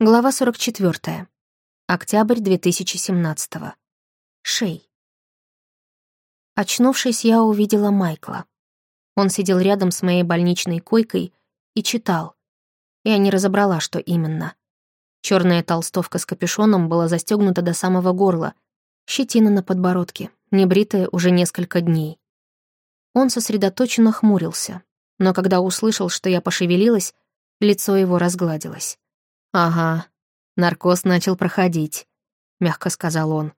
Глава 44. Октябрь 2017. Шей. Очнувшись, я увидела Майкла. Он сидел рядом с моей больничной койкой и читал. Я не разобрала, что именно. Черная толстовка с капюшоном была застегнута до самого горла, щетина на подбородке, небритая уже несколько дней. Он сосредоточенно хмурился, но когда услышал, что я пошевелилась, лицо его разгладилось. «Ага, наркоз начал проходить», — мягко сказал он.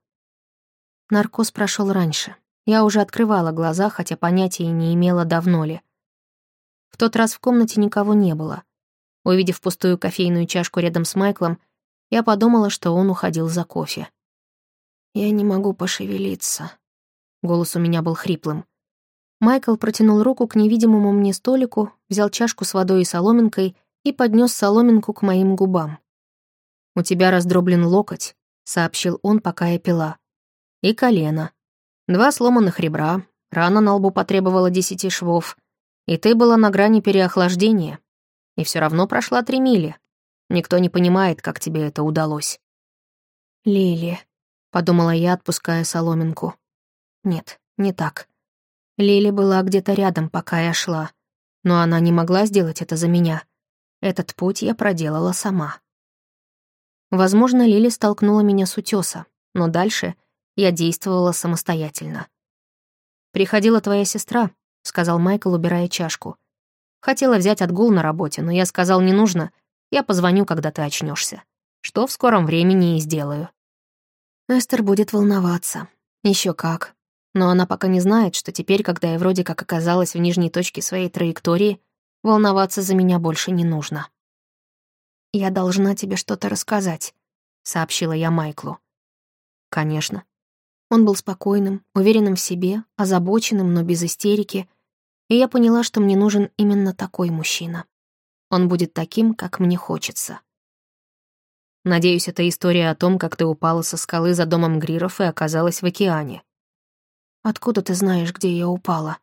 Наркоз прошел раньше. Я уже открывала глаза, хотя понятия не имела, давно ли. В тот раз в комнате никого не было. Увидев пустую кофейную чашку рядом с Майклом, я подумала, что он уходил за кофе. «Я не могу пошевелиться». Голос у меня был хриплым. Майкл протянул руку к невидимому мне столику, взял чашку с водой и соломинкой и поднес соломинку к моим губам. «У тебя раздроблен локоть», — сообщил он, пока я пила. «И колено. Два сломанных ребра, рана на лбу потребовала десяти швов, и ты была на грани переохлаждения. И все равно прошла три мили. Никто не понимает, как тебе это удалось». «Лили», — подумала я, отпуская соломинку. «Нет, не так. Лили была где-то рядом, пока я шла, но она не могла сделать это за меня». Этот путь я проделала сама. Возможно, Лили столкнула меня с утёса, но дальше я действовала самостоятельно. «Приходила твоя сестра», — сказал Майкл, убирая чашку. «Хотела взять отгул на работе, но я сказал, не нужно. Я позвоню, когда ты очнешься. Что в скором времени и сделаю». Эстер будет волноваться. Еще как. Но она пока не знает, что теперь, когда я вроде как оказалась в нижней точке своей траектории, Волноваться за меня больше не нужно. «Я должна тебе что-то рассказать», — сообщила я Майклу. «Конечно». Он был спокойным, уверенным в себе, озабоченным, но без истерики, и я поняла, что мне нужен именно такой мужчина. Он будет таким, как мне хочется. Надеюсь, это история о том, как ты упала со скалы за домом Гриров и оказалась в океане. Откуда ты знаешь, где я упала?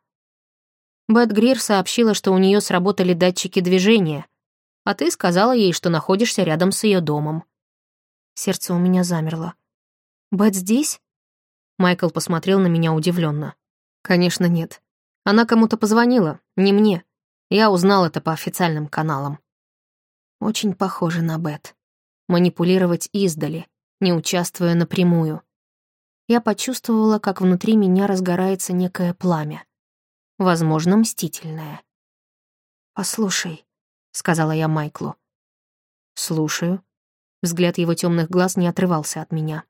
Бет Грир сообщила, что у нее сработали датчики движения, а ты сказала ей, что находишься рядом с ее домом. Сердце у меня замерло. «Бет здесь?» Майкл посмотрел на меня удивленно. «Конечно, нет. Она кому-то позвонила, не мне. Я узнал это по официальным каналам». Очень похоже на Бет. Манипулировать издали, не участвуя напрямую. Я почувствовала, как внутри меня разгорается некое пламя возможно, мстительная. «Послушай», — сказала я Майклу. «Слушаю». Взгляд его темных глаз не отрывался от меня.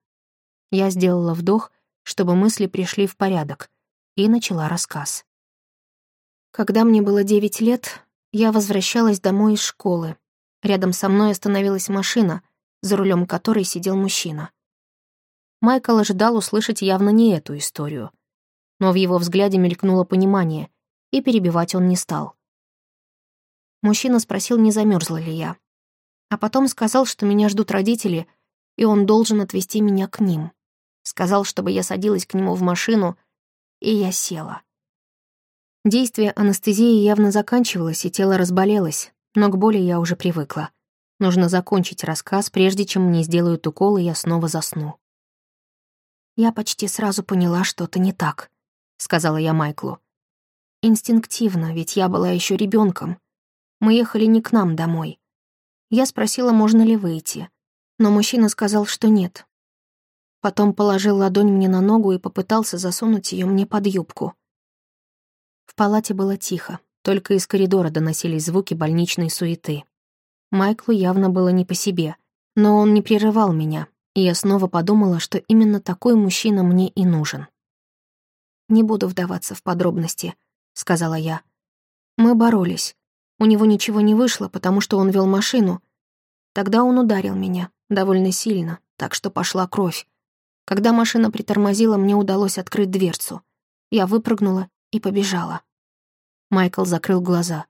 Я сделала вдох, чтобы мысли пришли в порядок, и начала рассказ. Когда мне было девять лет, я возвращалась домой из школы. Рядом со мной остановилась машина, за рулем которой сидел мужчина. Майкл ожидал услышать явно не эту историю но в его взгляде мелькнуло понимание, и перебивать он не стал. Мужчина спросил, не замерзла ли я. А потом сказал, что меня ждут родители, и он должен отвезти меня к ним. Сказал, чтобы я садилась к нему в машину, и я села. Действие анестезии явно заканчивалось, и тело разболелось, но к боли я уже привыкла. Нужно закончить рассказ, прежде чем мне сделают укол, и я снова засну. Я почти сразу поняла, что-то не так. — сказала я Майклу. Инстинктивно, ведь я была еще ребенком. Мы ехали не к нам домой. Я спросила, можно ли выйти, но мужчина сказал, что нет. Потом положил ладонь мне на ногу и попытался засунуть ее мне под юбку. В палате было тихо, только из коридора доносились звуки больничной суеты. Майклу явно было не по себе, но он не прерывал меня, и я снова подумала, что именно такой мужчина мне и нужен. «Не буду вдаваться в подробности», — сказала я. «Мы боролись. У него ничего не вышло, потому что он вел машину. Тогда он ударил меня, довольно сильно, так что пошла кровь. Когда машина притормозила, мне удалось открыть дверцу. Я выпрыгнула и побежала». Майкл закрыл глаза.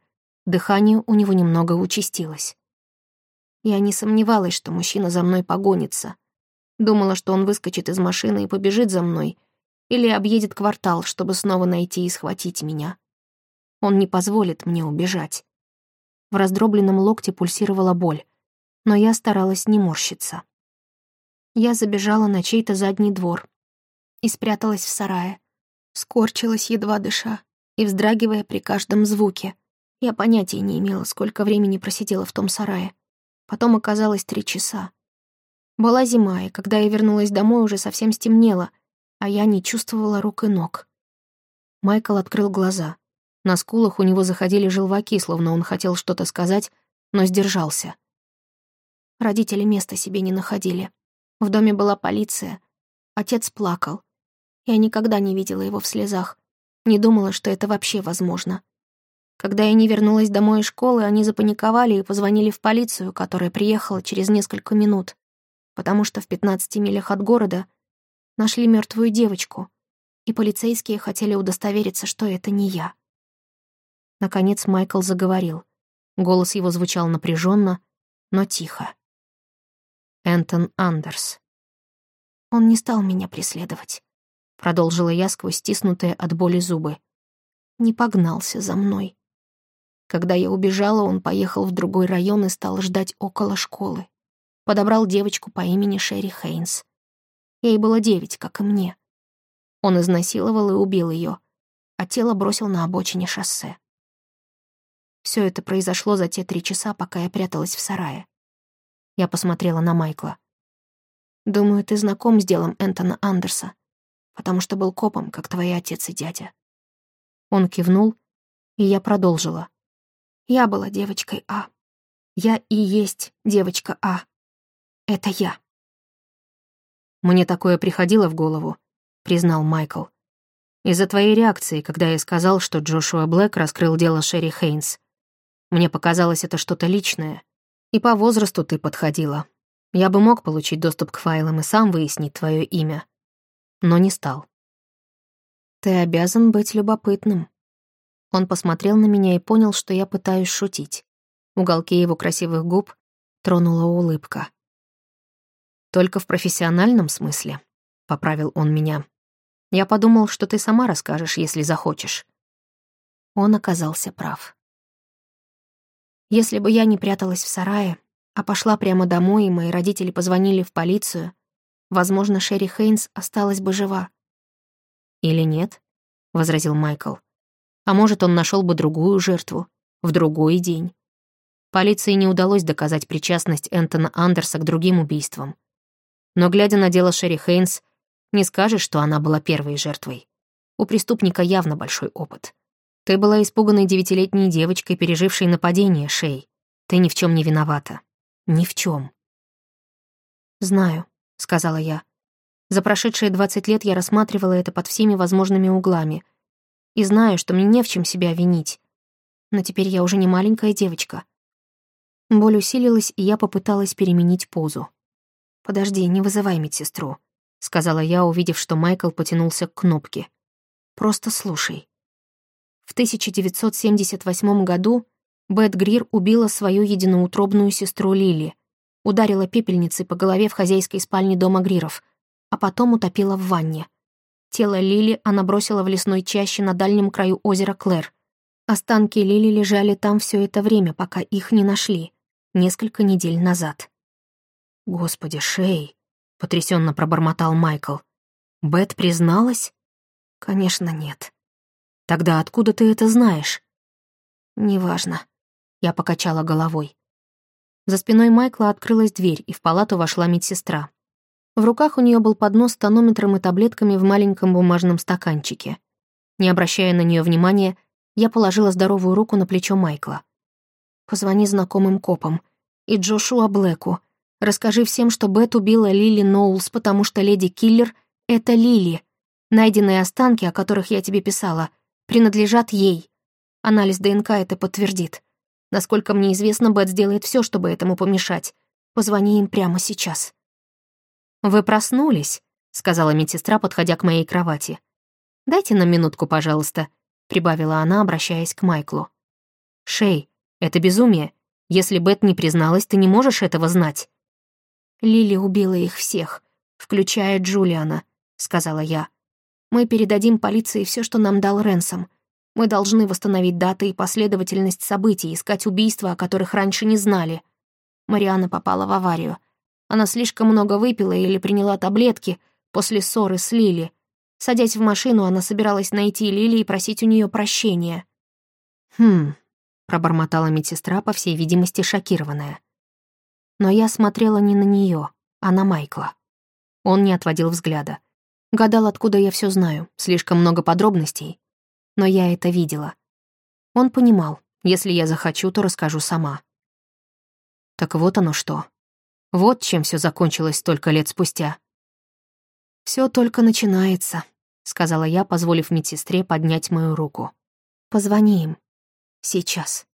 Дыхание у него немного участилось. Я не сомневалась, что мужчина за мной погонится. Думала, что он выскочит из машины и побежит за мной, или объедет квартал, чтобы снова найти и схватить меня. Он не позволит мне убежать. В раздробленном локте пульсировала боль. но я старалась не морщиться. Я забежала на чей-то задний двор и спряталась в сарае, скорчилась, едва дыша, и вздрагивая при каждом звуке. Я понятия не имела, сколько времени просидела в том сарае. Потом оказалось три часа. Была зима, и когда я вернулась домой, уже совсем стемнело, а я не чувствовала рук и ног. Майкл открыл глаза. На скулах у него заходили желваки, словно он хотел что-то сказать, но сдержался. Родители места себе не находили. В доме была полиция. Отец плакал. Я никогда не видела его в слезах. Не думала, что это вообще возможно. Когда я не вернулась домой из школы, они запаниковали и позвонили в полицию, которая приехала через несколько минут, потому что в 15 милях от города нашли мертвую девочку, и полицейские хотели удостовериться, что это не я. Наконец Майкл заговорил. Голос его звучал напряженно, но тихо. Энтон Андерс. Он не стал меня преследовать, продолжила я сквозь стиснутые от боли зубы. Не погнался за мной. Когда я убежала, он поехал в другой район и стал ждать около школы. Подобрал девочку по имени Шерри Хейнс. Ей было девять, как и мне. Он изнасиловал и убил ее, а тело бросил на обочине шоссе. Все это произошло за те три часа, пока я пряталась в сарае. Я посмотрела на Майкла. «Думаю, ты знаком с делом Энтона Андерса, потому что был копом, как твои отец и дядя». Он кивнул, и я продолжила. Я была девочкой А. Я и есть девочка А. Это я. Мне такое приходило в голову, признал Майкл. Из-за твоей реакции, когда я сказал, что Джошуа Блэк раскрыл дело Шерри Хейнс. Мне показалось это что-то личное. И по возрасту ты подходила. Я бы мог получить доступ к файлам и сам выяснить твое имя. Но не стал. Ты обязан быть любопытным, он посмотрел на меня и понял, что я пытаюсь шутить. Уголки его красивых губ тронула улыбка. «Только в профессиональном смысле», — поправил он меня. «Я подумал, что ты сама расскажешь, если захочешь». Он оказался прав. Если бы я не пряталась в сарае, а пошла прямо домой, и мои родители позвонили в полицию, возможно, Шерри Хейнс осталась бы жива. «Или нет?» — возразил Майкл. А может, он нашел бы другую жертву, в другой день. Полиции не удалось доказать причастность Энтона Андерса к другим убийствам. Но, глядя на дело Шерри Хейнс, не скажешь, что она была первой жертвой. У преступника явно большой опыт. Ты была испуганной девятилетней девочкой, пережившей нападение, Шей. Ты ни в чем не виновата. Ни в чем. «Знаю», — сказала я. За прошедшие двадцать лет я рассматривала это под всеми возможными углами — и знаю, что мне не в чем себя винить. Но теперь я уже не маленькая девочка. Боль усилилась, и я попыталась переменить позу. «Подожди, не вызывай медсестру», — сказала я, увидев, что Майкл потянулся к кнопке. «Просто слушай». В 1978 году Бет Грир убила свою единоутробную сестру Лили, ударила пепельницей по голове в хозяйской спальне дома Гриров, а потом утопила в ванне. Тело Лили она бросила в лесной чаще на дальнем краю озера Клэр. Останки Лили лежали там все это время, пока их не нашли, несколько недель назад. «Господи, Шей!» — потрясенно пробормотал Майкл. «Бет призналась?» «Конечно, нет». «Тогда откуда ты это знаешь?» «Неважно». Я покачала головой. За спиной Майкла открылась дверь, и в палату вошла медсестра. В руках у нее был поднос с тонометром и таблетками в маленьком бумажном стаканчике. Не обращая на нее внимания, я положила здоровую руку на плечо Майкла. «Позвони знакомым копам. И Джошуа Блэку. Расскажи всем, что Бет убила Лили Ноулс, потому что леди-киллер — это Лили. Найденные останки, о которых я тебе писала, принадлежат ей. Анализ ДНК это подтвердит. Насколько мне известно, Бет сделает все, чтобы этому помешать. Позвони им прямо сейчас». «Вы проснулись», — сказала медсестра, подходя к моей кровати. «Дайте нам минутку, пожалуйста», — прибавила она, обращаясь к Майклу. «Шей, это безумие. Если Бет не призналась, ты не можешь этого знать». «Лили убила их всех, включая Джулиана», — сказала я. «Мы передадим полиции все, что нам дал Ренсом. Мы должны восстановить даты и последовательность событий, искать убийства, о которых раньше не знали». Мариана попала в аварию. Она слишком много выпила или приняла таблетки после ссоры с Лили. Садясь в машину, она собиралась найти Лили и просить у нее прощения. «Хм», — пробормотала медсестра, по всей видимости, шокированная. Но я смотрела не на нее, а на Майкла. Он не отводил взгляда. Гадал, откуда я все знаю, слишком много подробностей. Но я это видела. Он понимал, если я захочу, то расскажу сама. Так вот оно что. Вот чем все закончилось столько лет спустя. Все только начинается», — сказала я, позволив медсестре поднять мою руку. «Позвони им. Сейчас».